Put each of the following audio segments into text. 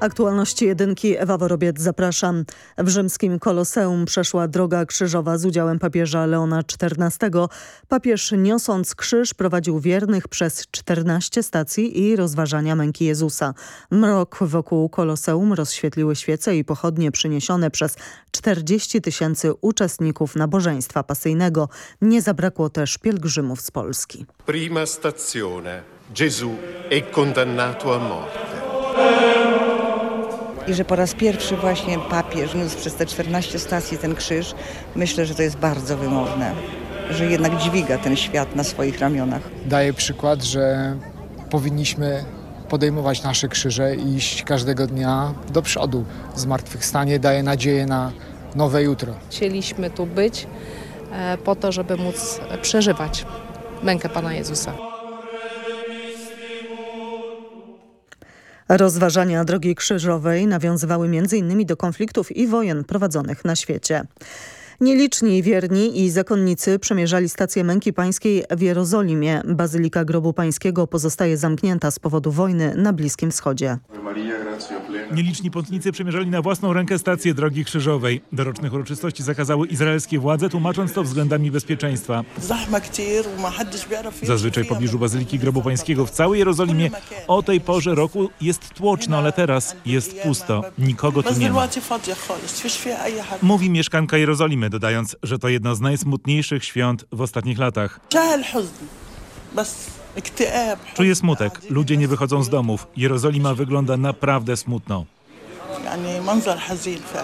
Aktualności jedynki Ewa Worobiec zapraszam. W rzymskim Koloseum przeszła droga krzyżowa z udziałem papieża Leona XIV. Papież niosąc krzyż prowadził wiernych przez 14 stacji i rozważania męki Jezusa. Mrok wokół Koloseum rozświetliły świece i pochodnie przyniesione przez 40 tysięcy uczestników nabożeństwa pasyjnego. Nie zabrakło też pielgrzymów z Polski. Prima stazione. Gesù è condannato a morte i że po raz pierwszy właśnie papież niósł przez te 14 stacji ten krzyż, myślę, że to jest bardzo wymowne, że jednak dźwiga ten świat na swoich ramionach. Daje przykład, że powinniśmy podejmować nasze krzyże i iść każdego dnia do przodu. Zmartwychwstanie daje nadzieję na nowe jutro. Chcieliśmy tu być e, po to, żeby móc przeżywać mękę Pana Jezusa. Rozważania drogi krzyżowej nawiązywały m.in. do konfliktów i wojen prowadzonych na świecie. Nieliczni wierni i zakonnicy przemierzali stację Męki Pańskiej w Jerozolimie. Bazylika Grobu Pańskiego pozostaje zamknięta z powodu wojny na Bliskim Wschodzie. Nieliczni pątnicy przemierzali na własną rękę stację Drogi Krzyżowej. Do rocznych uroczystości zakazały izraelskie władze, tłumacząc to względami bezpieczeństwa. Zazwyczaj w pobliżu Bazyliki Grobu Pańskiego w całej Jerozolimie o tej porze roku jest tłoczno, ale teraz jest pusto. Nikogo tu nie ma. Mówi mieszkanka Jerozolimy, dodając, że to jedno z najsmutniejszych świąt w ostatnich latach. Czuję smutek. Ludzie nie wychodzą z domów. Jerozolima wygląda naprawdę smutno.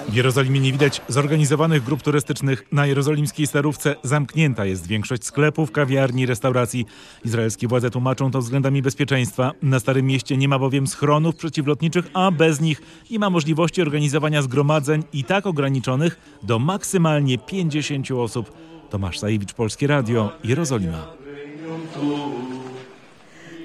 W Jerozolimie nie widać zorganizowanych grup turystycznych. Na jerozolimskiej starówce zamknięta jest większość sklepów, kawiarni, restauracji. Izraelskie władze tłumaczą to względami bezpieczeństwa. Na Starym Mieście nie ma bowiem schronów przeciwlotniczych, a bez nich nie ma możliwości organizowania zgromadzeń i tak ograniczonych do maksymalnie 50 osób. Tomasz Sajewicz, Polskie Radio, Jerozolima.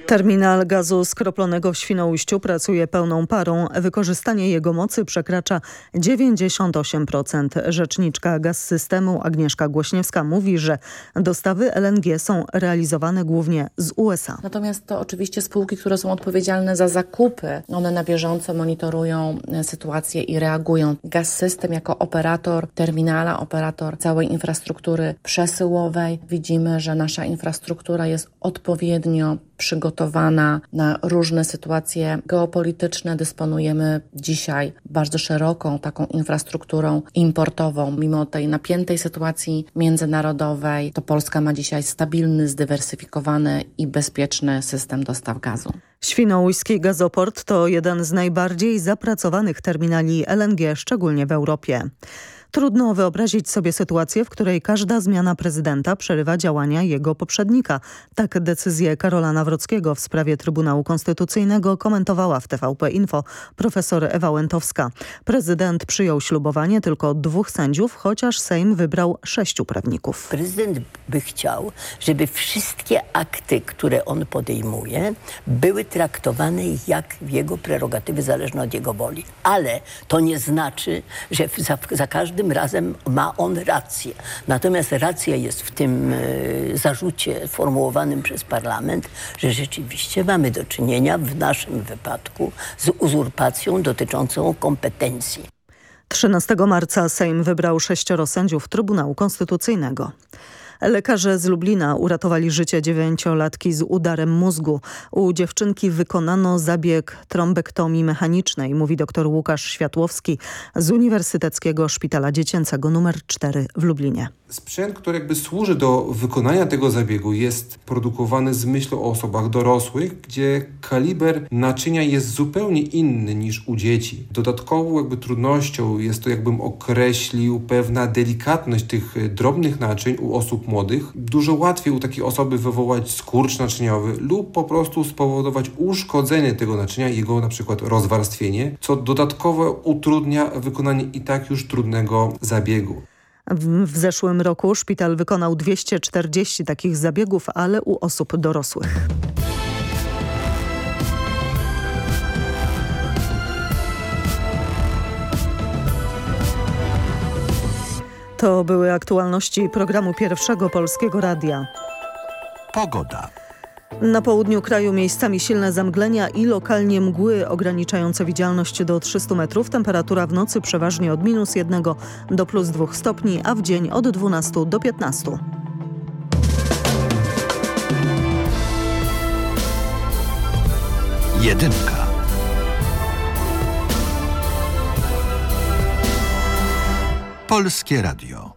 Terminal gazu skroplonego w Świnoujściu pracuje pełną parą. Wykorzystanie jego mocy przekracza 98%. Rzeczniczka gaz systemu Agnieszka Głośniewska mówi, że dostawy LNG są realizowane głównie z USA. Natomiast to oczywiście spółki, które są odpowiedzialne za zakupy, one na bieżąco monitorują e, sytuację i reagują. Gaz system jako operator terminala, operator całej infrastruktury przesyłowej. Widzimy, że nasza infrastruktura jest odpowiednio przygotowana na różne sytuacje geopolityczne. Dysponujemy dzisiaj bardzo szeroką taką infrastrukturą importową. Mimo tej napiętej sytuacji międzynarodowej, to Polska ma dzisiaj stabilny, zdywersyfikowany i bezpieczny system dostaw gazu. Świnoujski gazoport to jeden z najbardziej zapracowanych terminali LNG, szczególnie w Europie. Trudno wyobrazić sobie sytuację, w której każda zmiana prezydenta przerywa działania jego poprzednika. Tak decyzję Karola Nawrockiego w sprawie Trybunału Konstytucyjnego komentowała w TVP Info profesor Ewa Łętowska. Prezydent przyjął ślubowanie tylko dwóch sędziów, chociaż Sejm wybrał sześciu prawników. Prezydent by chciał, żeby wszystkie akty, które on podejmuje, były traktowane jak jego prerogatywy zależne od jego woli. Ale to nie znaczy, że za, za każdym tym razem ma on rację. Natomiast racja jest w tym e, zarzucie formułowanym przez parlament, że rzeczywiście mamy do czynienia w naszym wypadku z uzurpacją dotyczącą kompetencji. 13 marca Sejm wybrał sześcioro sędziów Trybunału Konstytucyjnego. Lekarze z Lublina uratowali życie dziewięciolatki z udarem mózgu. U dziewczynki wykonano zabieg trombektomii mechanicznej, mówi dr Łukasz Światłowski z Uniwersyteckiego Szpitala Dziecięcego nr 4 w Lublinie. Sprzęt, który jakby służy do wykonania tego zabiegu jest produkowany z myślą o osobach dorosłych, gdzie kaliber naczynia jest zupełnie inny niż u dzieci. Dodatkową jakby trudnością jest to jakbym określił pewna delikatność tych drobnych naczyń u osób młodych. Dużo łatwiej u takiej osoby wywołać skurcz naczyniowy lub po prostu spowodować uszkodzenie tego naczynia, jego na przykład rozwarstwienie, co dodatkowo utrudnia wykonanie i tak już trudnego zabiegu. W zeszłym roku szpital wykonał 240 takich zabiegów, ale u osób dorosłych. To były aktualności programu Pierwszego Polskiego Radia. Pogoda. Na południu kraju miejscami silne zamglenia i lokalnie mgły ograniczające widzialność do 300 metrów. Temperatura w nocy przeważnie od minus 1 do plus 2 stopni, a w dzień od 12 do 15. Jedynka. Polskie Radio.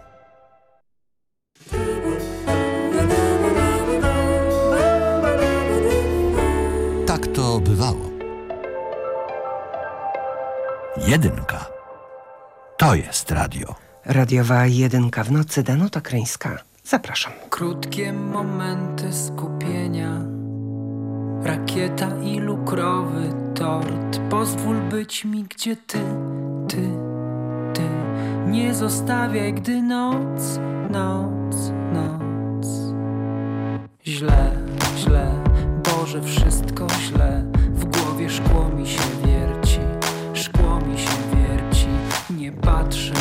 Jedynka. To jest radio. Radiowa jedynka w nocy, Danuta Kryńska. Zapraszam. Krótkie momenty skupienia, rakieta i lukrowy tort. Pozwól być mi, gdzie ty, ty, ty. Nie zostawiaj, gdy noc, noc, noc. Źle, źle, Boże, wszystko źle. W głowie szkło mi się wierci, patrzę,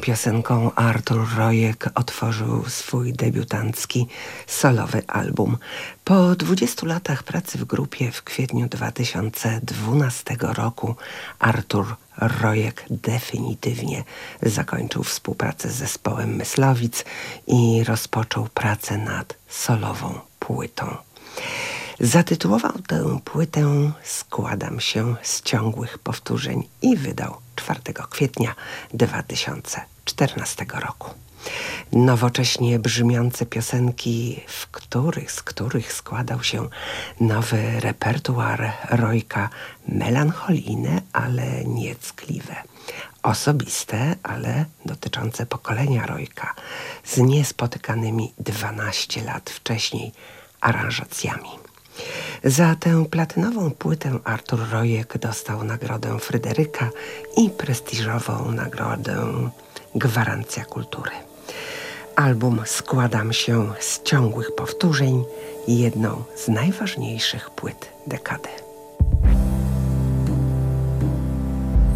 Piosenką Artur Rojek otworzył swój debiutancki solowy album. Po 20 latach pracy w grupie w kwietniu 2012 roku Artur Rojek definitywnie zakończył współpracę z zespołem Myslowic i rozpoczął pracę nad solową płytą. Zatytułował tę płytę Składam się z ciągłych powtórzeń i wydał 4 kwietnia 2014 roku. Nowocześnie brzmiące piosenki, w których, z których składał się nowy repertuar Rojka, melancholijne, ale nieckliwe. Osobiste, ale dotyczące pokolenia Rojka, z niespotykanymi 12 lat wcześniej aranżacjami. Za tę platynową płytę Artur Rojek dostał nagrodę Fryderyka i prestiżową nagrodę Gwarancja Kultury. Album Składam się z ciągłych powtórzeń, jedną z najważniejszych płyt dekady.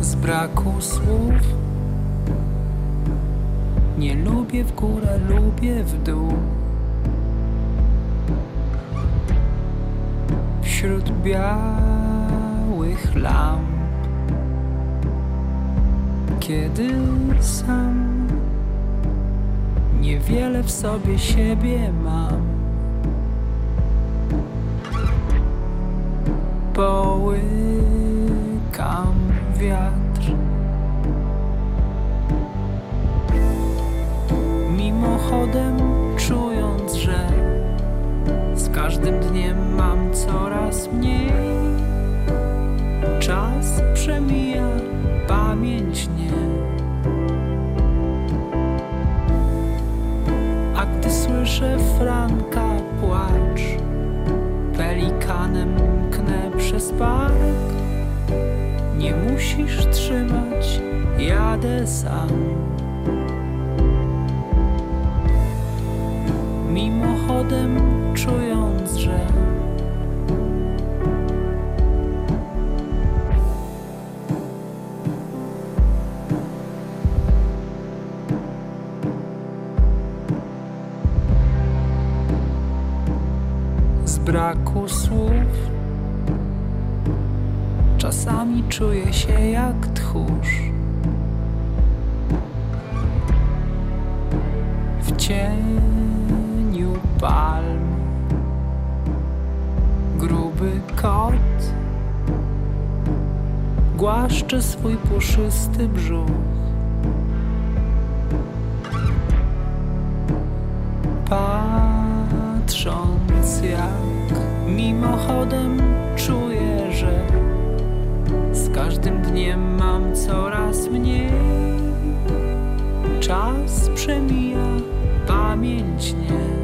Z braku słów nie lubię w górę, lubię w dół. Wśród białych lamp. Kiedy sam niewiele w sobie siebie mam, połykam wiatr. Mimochodem czując, że z każdym dniem mam coraz mniej. Czas przemija, pamięć nie. A gdy słyszę Franka płacz, pelikanem mknę przez park. Nie musisz trzymać, jadę sam. Mimochodem czując, że z braku słów czasami czuję się jak tchórz. W cieniu kot głaszcze swój puszysty brzuch. Patrząc jak mimochodem czuję, że z każdym dniem mam coraz mniej. Czas przemija, pamięć nie.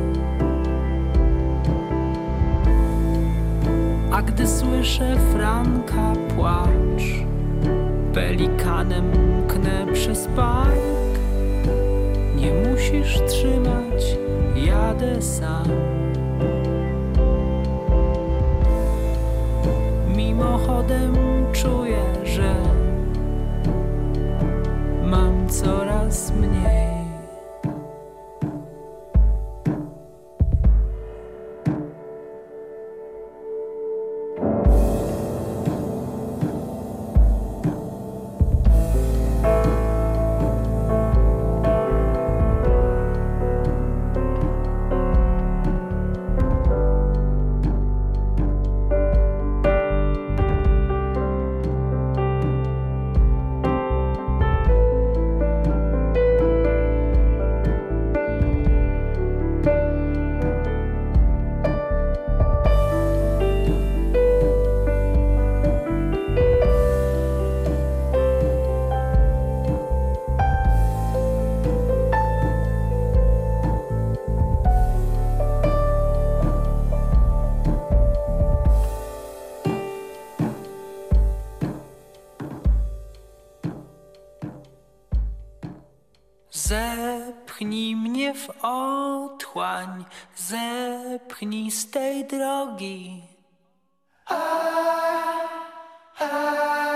A gdy słyszę Franka płacz, pelikanem mknę przez park. Nie musisz trzymać, jadę sam. Mimochodem czuję, że mam coraz mniej. Otchłań, zepchnij z tej drogi. Usiłuję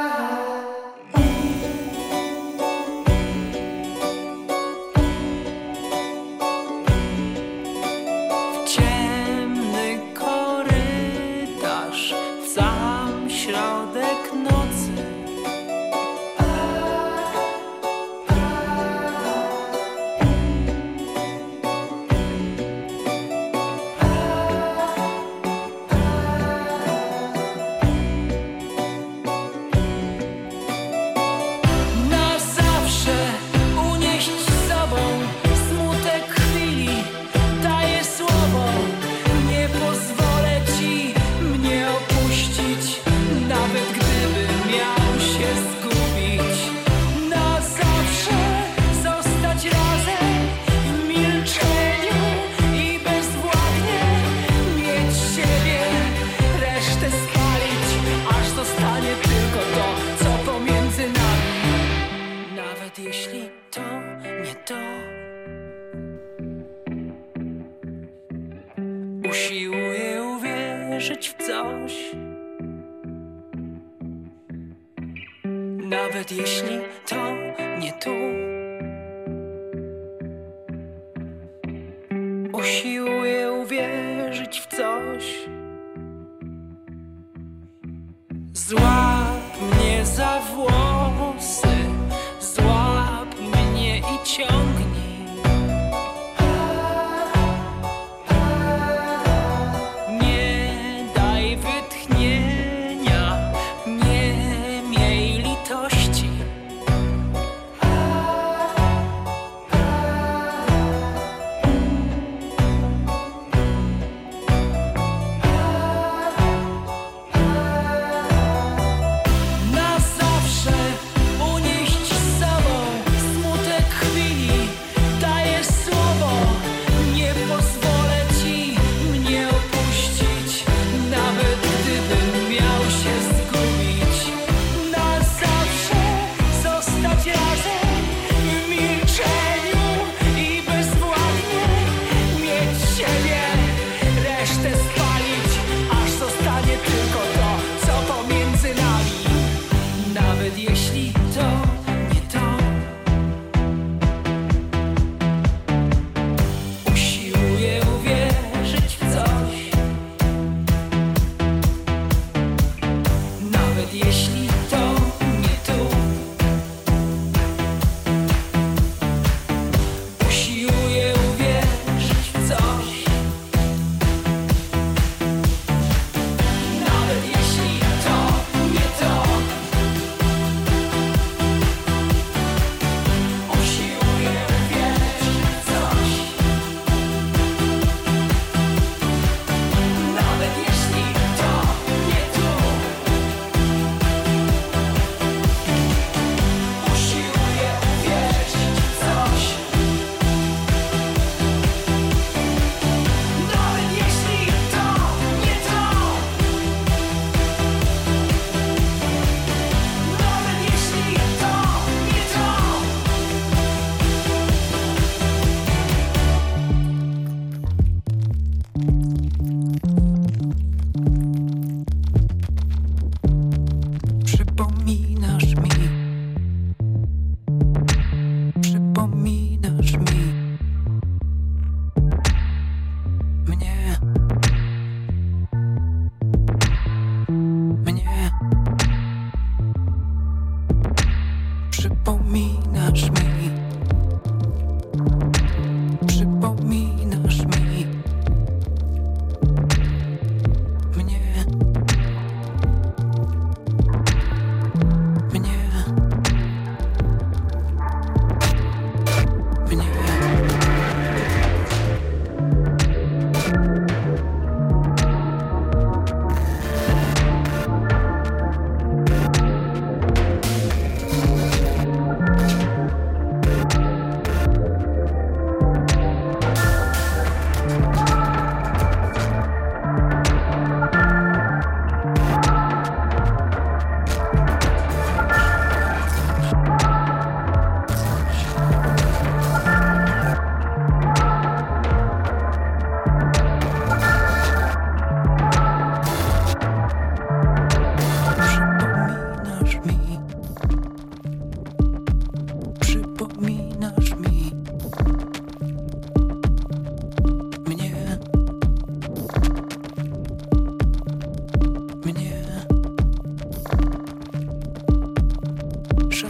Nawet jeśli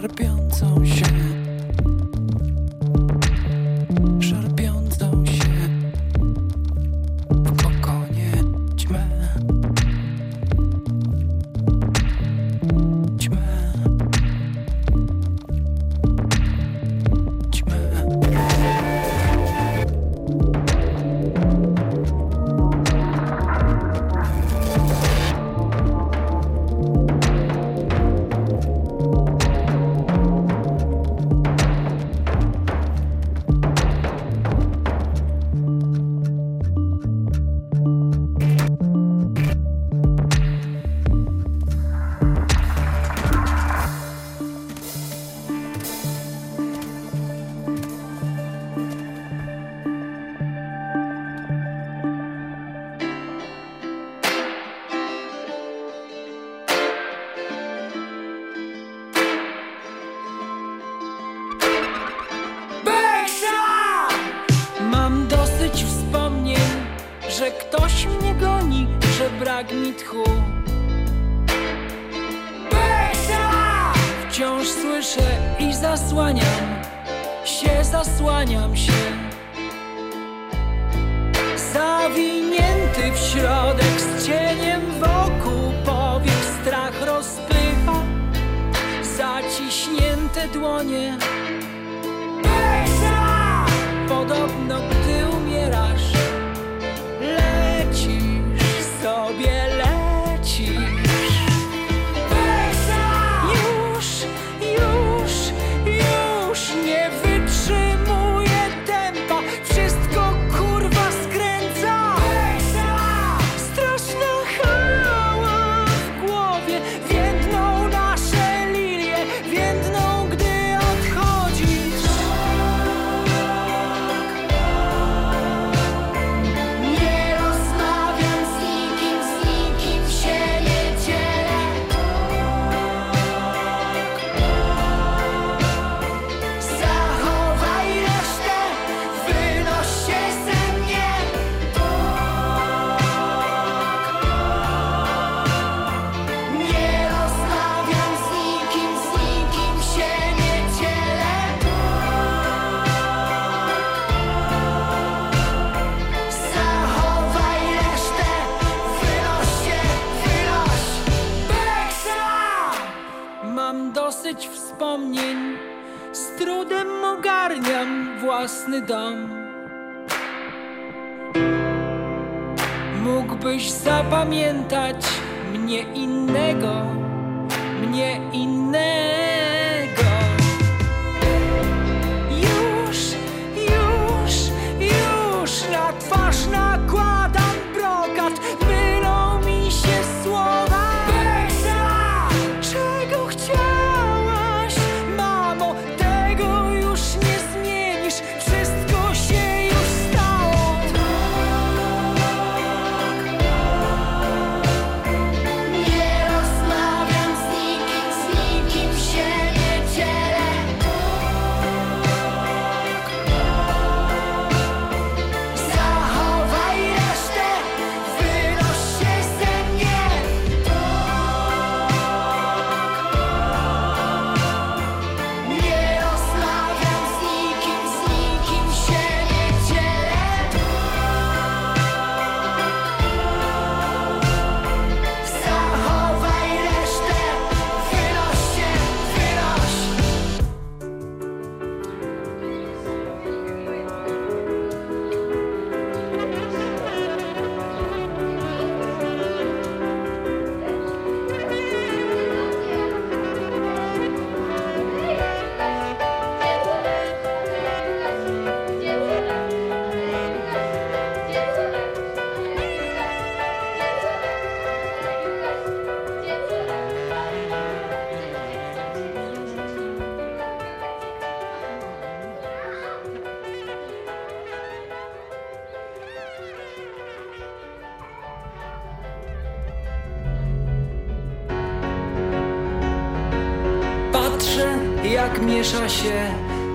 别走病总是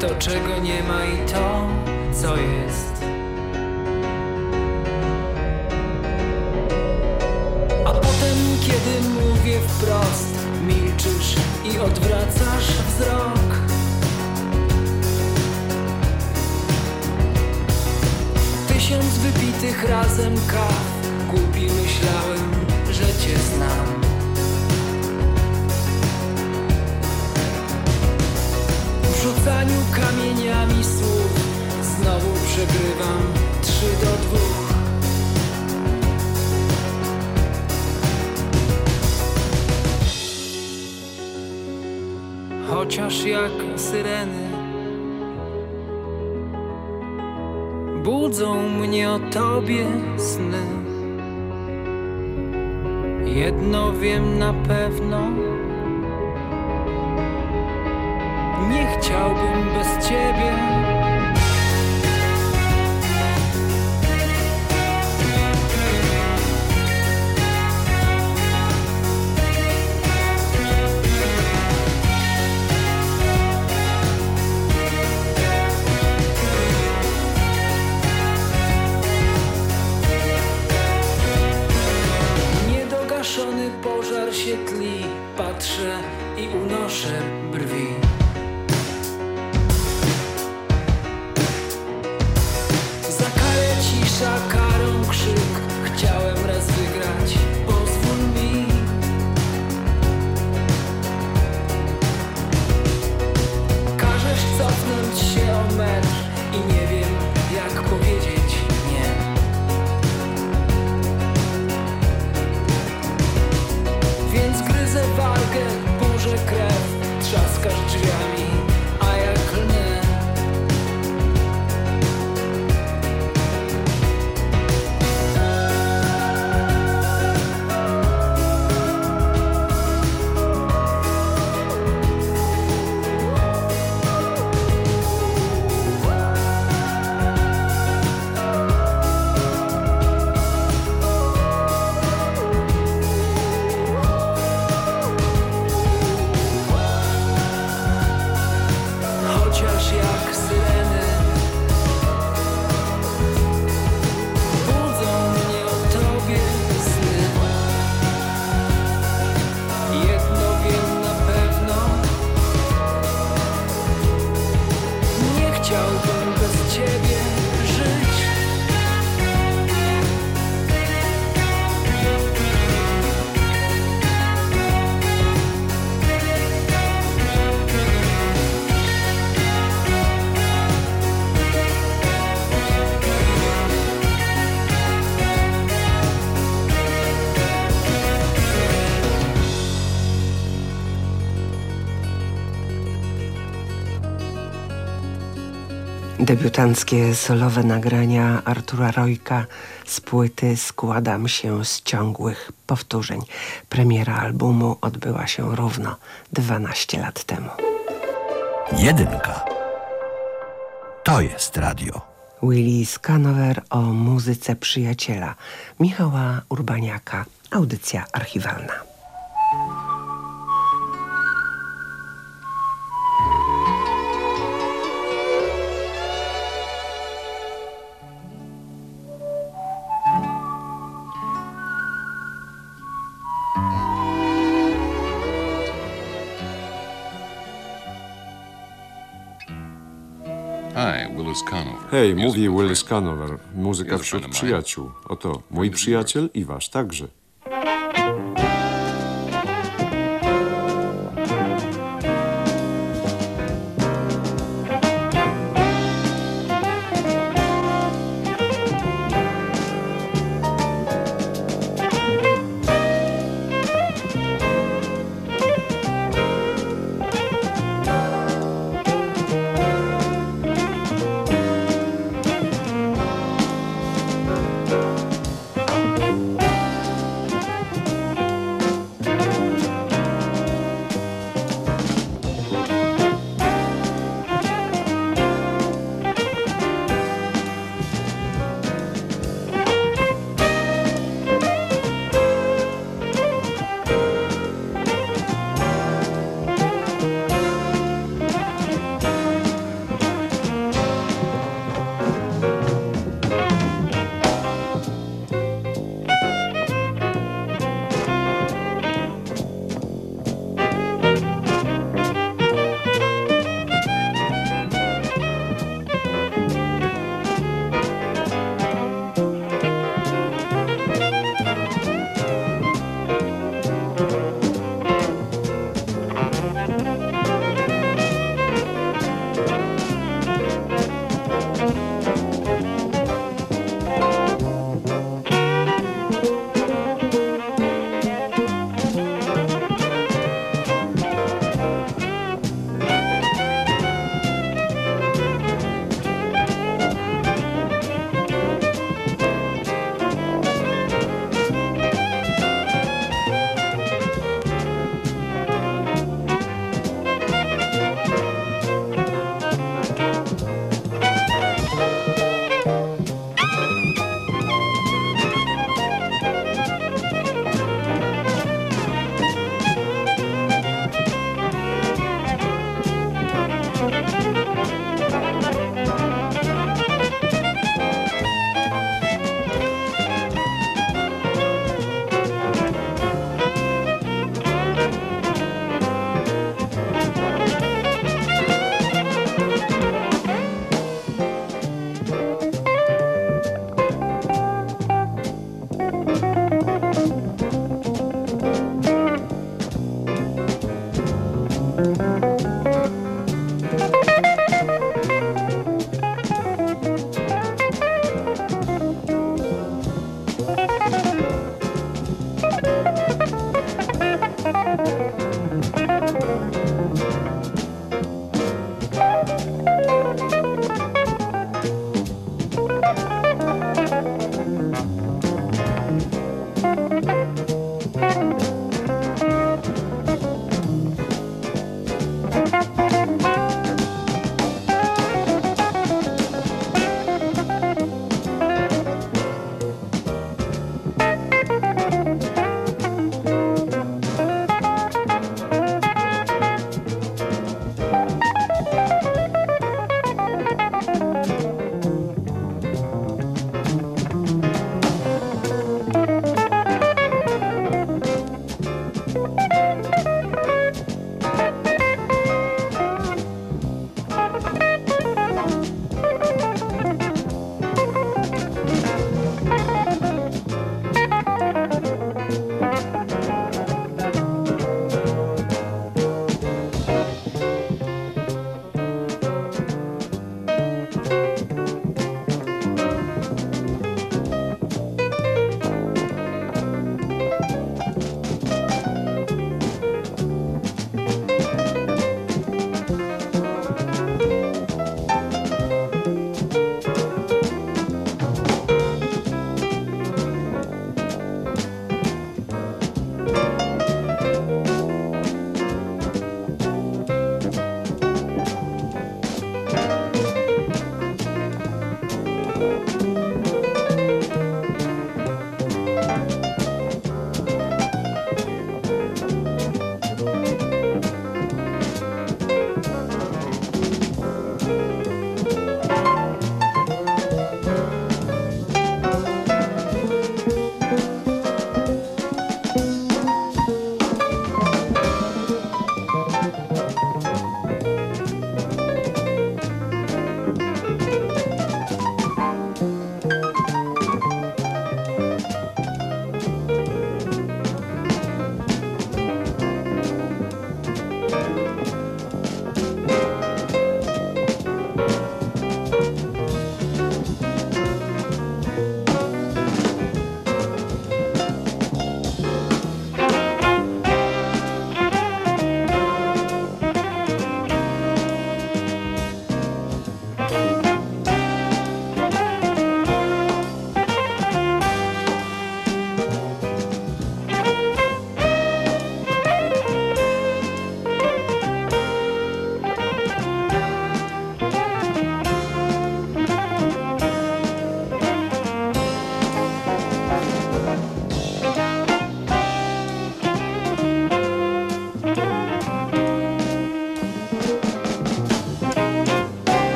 to, czego nie ma i to, co jest. Jedno wiem na pewno. Nie chciałbym bez ciebie. pożar się tli, patrzę i unoszę brwi. Zakaja cisza, karą krzyk, chciałem raz wygrać, pozwól mi. Każesz cofnąć się o metr i nie wiem Wargę, burzę krew Trzaskasz drzwiami, Debiutanckie solowe nagrania Artura Rojka z płyty Składam się z ciągłych powtórzeń. Premiera albumu odbyła się równo 12 lat temu. Jedynka. To jest radio. Willy Scanover o muzyce przyjaciela Michała Urbaniaka. Audycja archiwalna. Hej, mówi Willis Canover. Muzyka wśród przyjaciół. Oto mój przyjaciel i wasz także.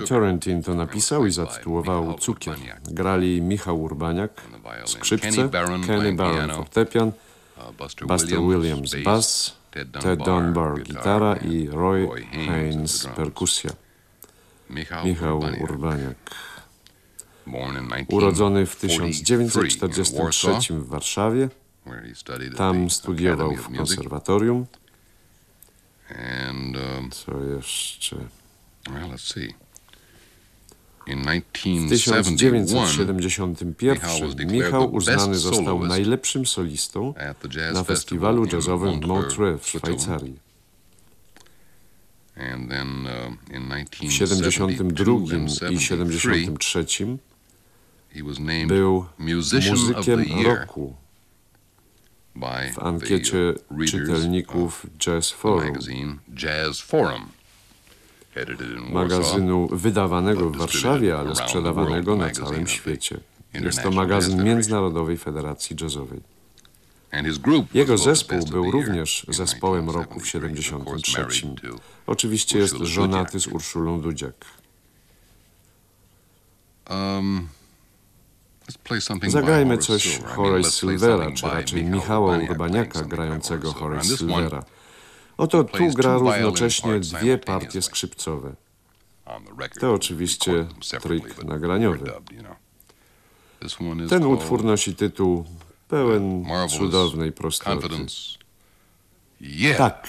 Sugar. Turrentine to napisał i zatytułował Cukier. Grali Michał Urbaniak, skrzypce, Kenny Barron fortepian, uh, Buster, Williams, bass, Ted Dunbar, gitara i Roy Haynes, perkusja. Michał, Urbaniak. Urodzony w 1943 in 1943 Warsaw, w Warszawie, tam studiował w konserwatorium. And um, Co jeszcze? well, let's see. In W 1971, Michał was 1971 declared Michał the uznany został najlepszym solistą na festiwalu jazzowym w Montreux, Montreux w. Szwajcarii. W 72 and i 73, 73 he was named był muzykiem roku w ankiecie czytelników Jazz Forum, magazynu wydawanego w Warszawie, ale sprzedawanego na całym świecie. Jest to magazyn. Międzynarodowej Federacji Jazzowej. Jego zespół był również zespołem roku w 1973. Of course, 73. married to Oczywiście jest żonaty z Urszulą Dudziak. Um, let's play something by Zagrajmy coś Horace Silvera, czy raczej Michał Michała Urbaniak Urbaniaka grającego Horace Silvera. Oto tu gra równocześnie dwie partie skrzypcowe. To oczywiście trik nagraniowy. Ten utwór nosi tytuł pełen cudownej prostoty. Tak.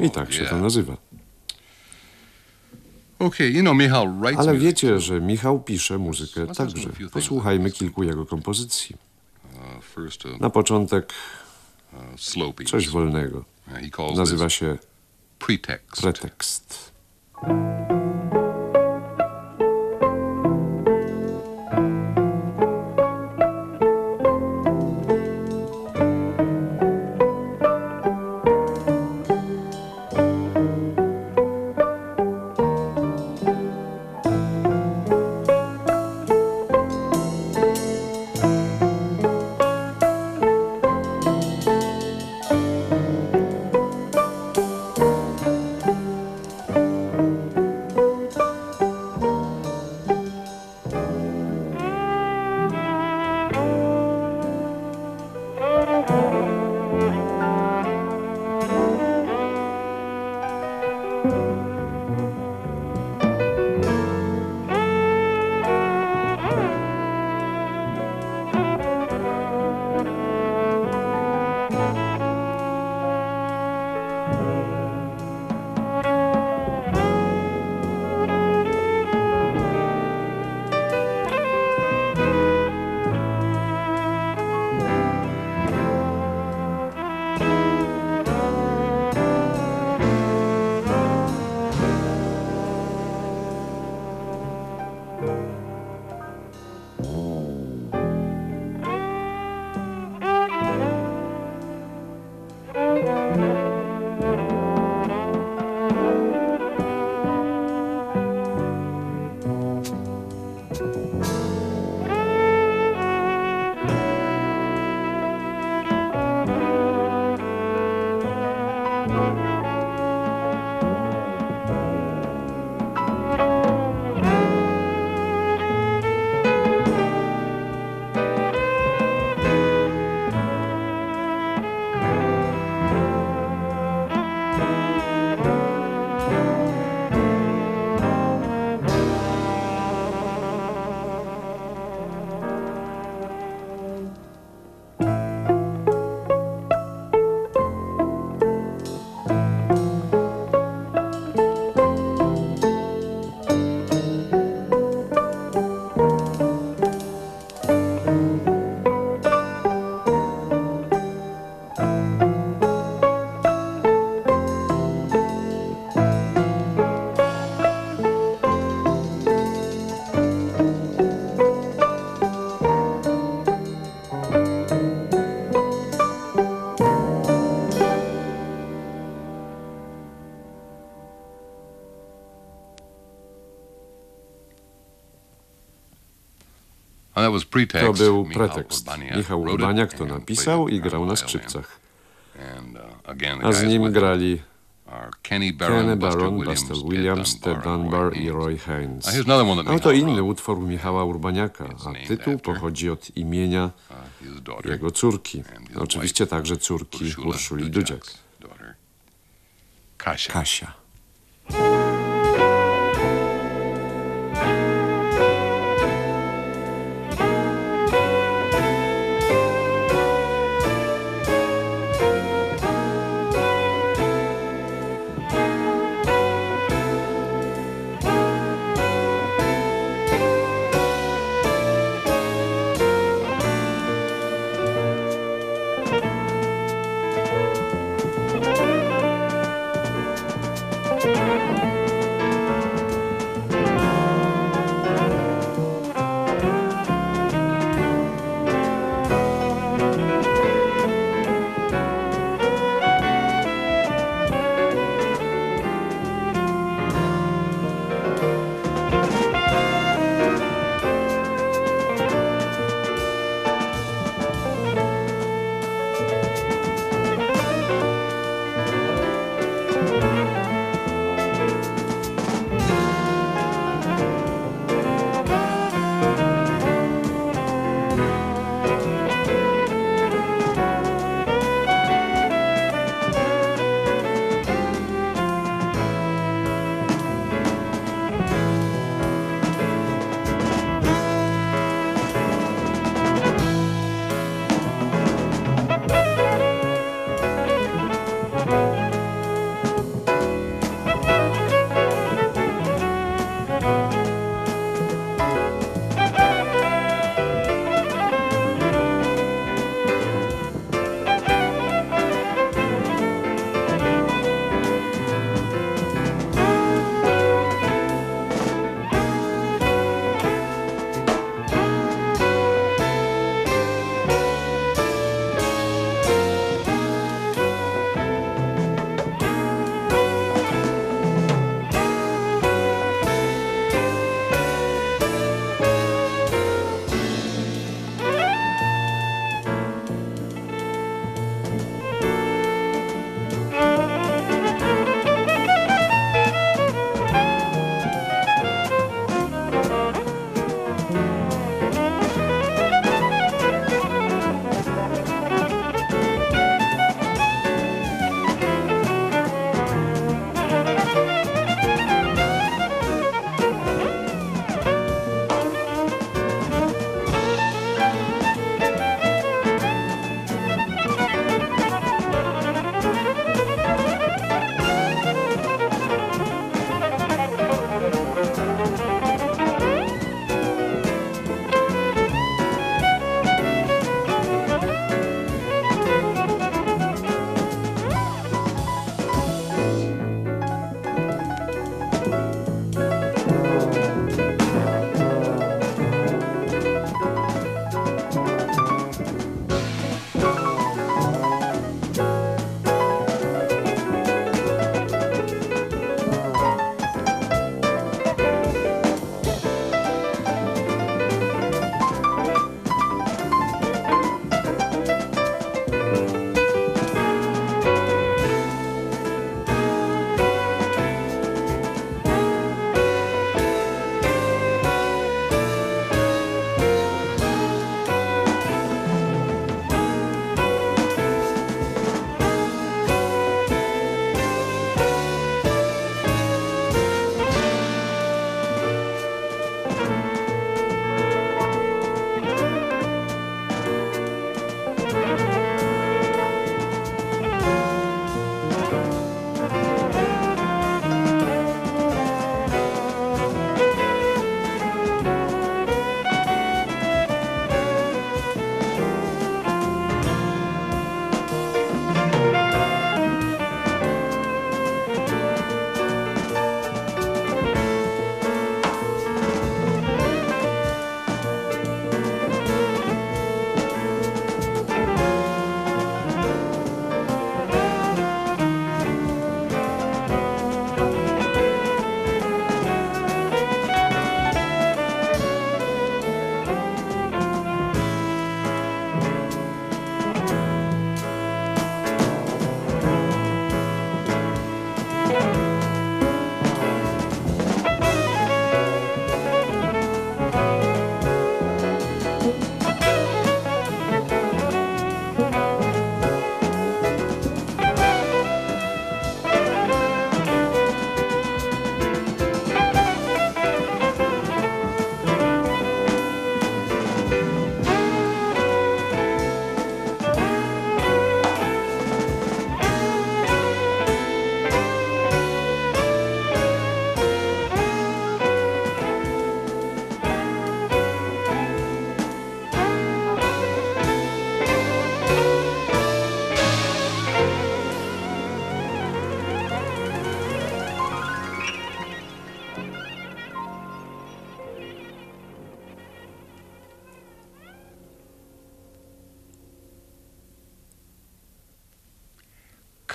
I tak się to nazywa. Ale wiecie, że Michał pisze muzykę także. Posłuchajmy kilku jego kompozycji. Uh, uh, Na początek uh, coś wolnego. Nazywa się pretekst. To był pretekst. Michał Urbaniak to napisał i grał na skrzypcach. Uh, A z nim with grali Kenny Barron, Buster Williams, Ted Dunbar, i. Roy Haynes. A to inny utwór Michała Urbaniaka, a tytuł pochodzi od imienia daughter, jego córki. Oczywiście także córki Urszuli Dudziak. Kasia. Kasia.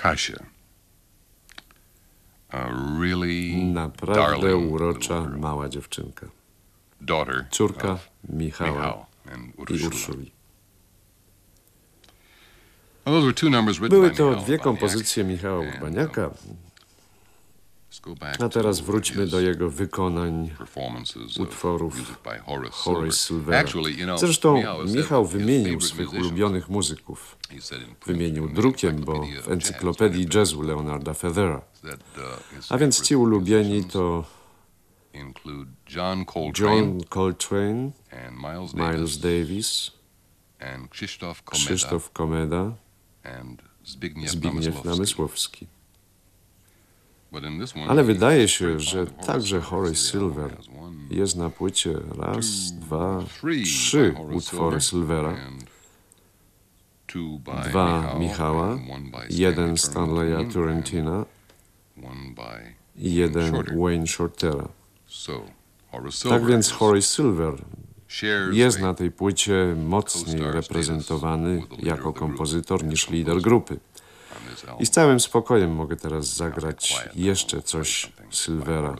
Kasia. A really Naprawdę darling urocza mała dziewczynka. daughter Córka of Michała Michał and i. Urszuli. Były by to dwie kompozycje Michała Urbaniaka, back a teraz wróćmy do jego wykonań of utworów Horace Horace Silver. Silvera. Zresztą Michał wymienił swych ulubionych muzyków. Wymienił drukiem, bo w encyklopedii jazzu Leonarda that uh, A więc ci ulubieni to John Coltrane Miles, Davis Krzysztof Komeda Zbigniew Namysłowski. Namysłowski. But in this one, Ale wydaje się, że także Horace Silver jest na płycie. Raz, dwa, trzy utwory Silvera, dwa Michał, Michała, jeden Stanley Stanleya Turentin, Turentina. i jeden. Wayne Shortera. Tak więc Horace Silver jest na tej płycie mocniej reprezentowany jako kompozytor niż lider grupy. I z całym spokojem mogę teraz zagrać jeszcze coś Silvera,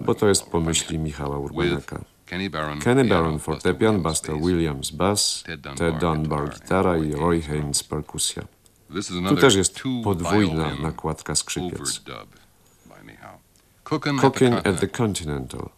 bo to jest po myśli Michała Urbaniaka. Kenny Barron, fortepian, Buster Williams bass, Ted Dunbar gitara i Roy Haynes perkusja. Tu też jest podwójna nakładka skrzypiec. Cooking at the Continental.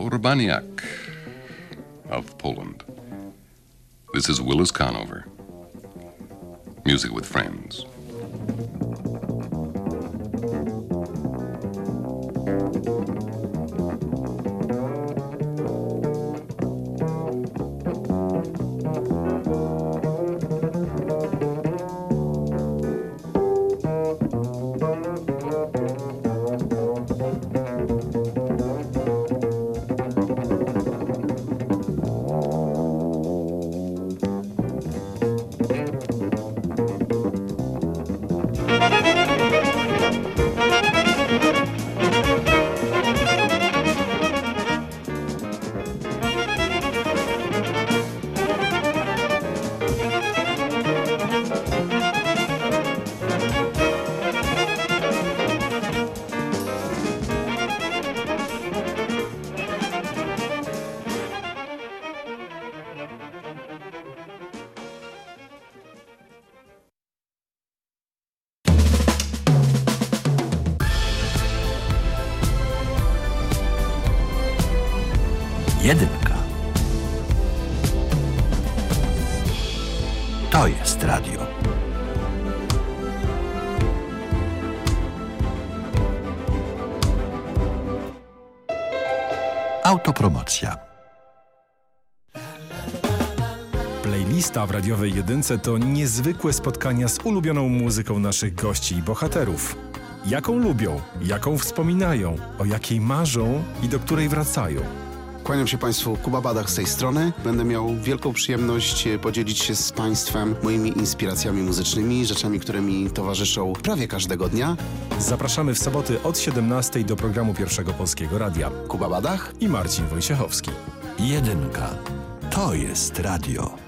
Urbaniak of Poland. This is Willis Conover. Music with Friends. Playlista w radiowej jedynce to niezwykłe spotkania z ulubioną muzyką naszych gości i bohaterów. Jaką lubią, jaką wspominają, o jakiej marzą i do której wracają. Kłaniam się Państwu, Kuba Badach z tej strony. Będę miał wielką przyjemność e, podzielić się z Państwem moimi inspiracjami muzycznymi, rzeczami, które mi towarzyszą prawie każdego dnia. Zapraszamy w soboty od 17 do programu Pierwszego Polskiego Radia. Kuba Badach i Marcin Wojciechowski. Jedynka. To jest radio.